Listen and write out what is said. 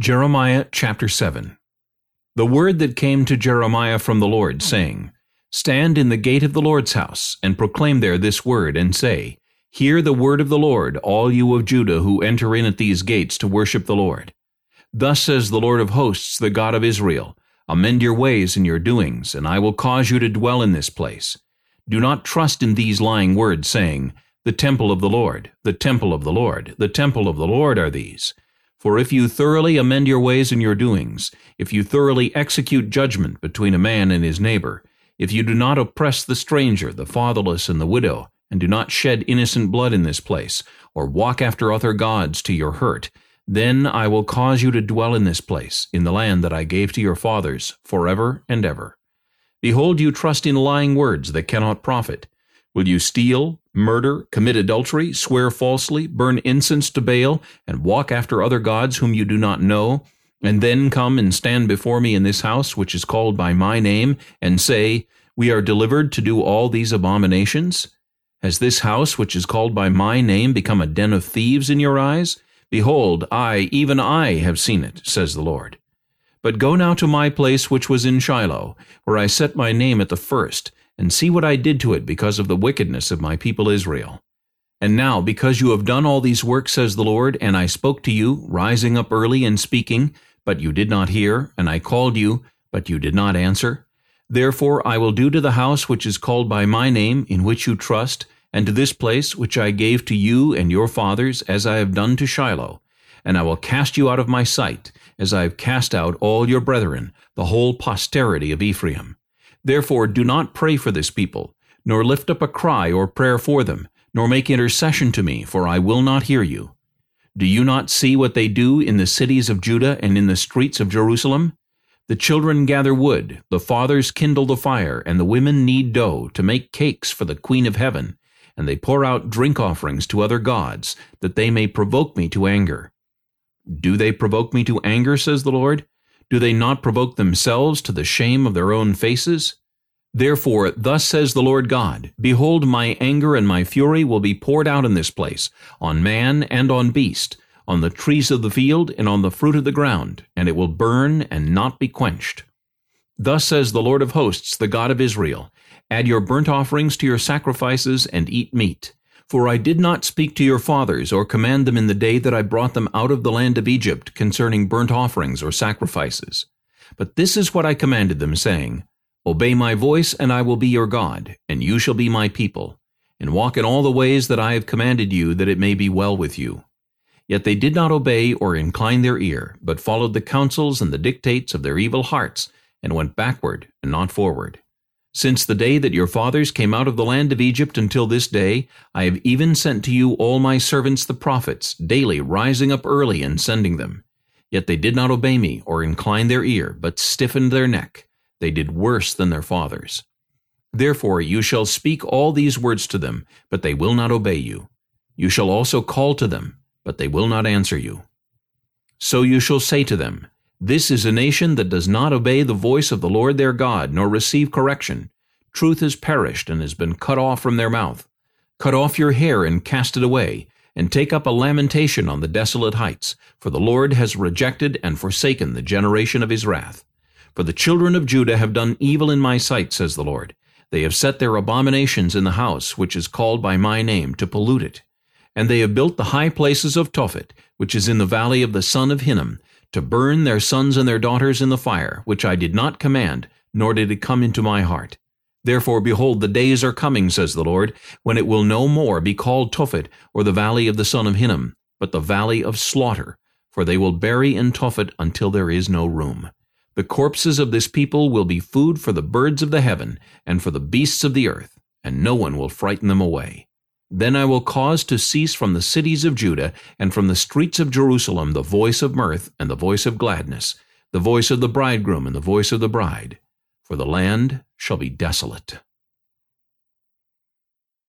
Jeremiah chapter 7 The word that came to Jeremiah from the Lord, saying, Stand in the gate of the Lord's house, and proclaim there this word, and say, Hear the word of the Lord, all you of Judah who enter in at these gates to worship the Lord. Thus says the Lord of hosts, the God of Israel, Amend your ways and your doings, and I will cause you to dwell in this place. Do not trust in these lying words, saying, The temple of the Lord, the temple of the Lord, the temple of the Lord are these. For if you thoroughly amend your ways and your doings, if you thoroughly execute judgment between a man and his neighbor, if you do not oppress the stranger, the fatherless, and the widow, and do not shed innocent blood in this place, or walk after other gods to your hurt, then I will cause you to dwell in this place, in the land that I gave to your fathers, forever and ever. Behold, you trust in lying words that cannot profit. Will you steal, murder, commit adultery, swear falsely, burn incense to Baal, and walk after other gods whom you do not know, and then come and stand before me in this house which is called by my name, and say, We are delivered to do all these abominations? Has this house which is called by my name become a den of thieves in your eyes? Behold, I, even I, have seen it, says the Lord. But go now to my place which was in Shiloh, where I set my name at the first, and see what I did to it because of the wickedness of my people Israel. And now, because you have done all these works, says the Lord, and I spoke to you, rising up early and speaking, but you did not hear, and I called you, but you did not answer, therefore I will do to the house which is called by my name, in which you trust, and to this place which I gave to you and your fathers, as I have done to Shiloh, and I will cast you out of my sight, as I have cast out all your brethren, the whole posterity of Ephraim. Therefore do not pray for this people, nor lift up a cry or prayer for them, nor make intercession to me, for I will not hear you. Do you not see what they do in the cities of Judah and in the streets of Jerusalem? The children gather wood, the fathers kindle the fire, and the women knead dough to make cakes for the queen of heaven, and they pour out drink offerings to other gods, that they may provoke me to anger. Do they provoke me to anger, says the Lord? Do they not provoke themselves to the shame of their own faces? Therefore, thus says the Lord God, Behold, my anger and my fury will be poured out in this place, on man and on beast, on the trees of the field and on the fruit of the ground, and it will burn and not be quenched. Thus says the Lord of hosts, the God of Israel, Add your burnt offerings to your sacrifices, and eat meat. For I did not speak to your fathers, or command them in the day that I brought them out of the land of Egypt concerning burnt offerings or sacrifices. But this is what I commanded them, saying, Obey my voice, and I will be your God, and you shall be my people, and walk in all the ways that I have commanded you, that it may be well with you. Yet they did not obey or incline their ear, but followed the counsels and the dictates of their evil hearts, and went backward and not forward. Since the day that your fathers came out of the land of Egypt until this day, I have even sent to you all my servants the prophets, daily rising up early and sending them. Yet they did not obey me or incline their ear, but stiffened their neck. They did worse than their fathers. Therefore you shall speak all these words to them, but they will not obey you. You shall also call to them, but they will not answer you. So you shall say to them, this is a nation that does not obey the voice of the Lord their God, nor receive correction. Truth has perished and has been cut off from their mouth. Cut off your hair and cast it away, and take up a lamentation on the desolate heights, for the Lord has rejected and forsaken the generation of his wrath. For the children of Judah have done evil in my sight, says the Lord. They have set their abominations in the house which is called by my name, to pollute it. And they have built the high places of Tophet, which is in the valley of the son of Hinnom, to burn their sons and their daughters in the fire, which I did not command, nor did it come into my heart. Therefore, behold, the days are coming, says the Lord, when it will no more be called Tophet, or the valley of the son of Hinnom, but the valley of slaughter, for they will bury in Tophet until there is no room. The corpses of this people will be food for the birds of the heaven, and for the beasts of the earth, and no one will frighten them away. Then I will cause to cease from the cities of Judah and from the streets of Jerusalem the voice of mirth and the voice of gladness, the voice of the bridegroom and the voice of the bride, for the land shall be desolate.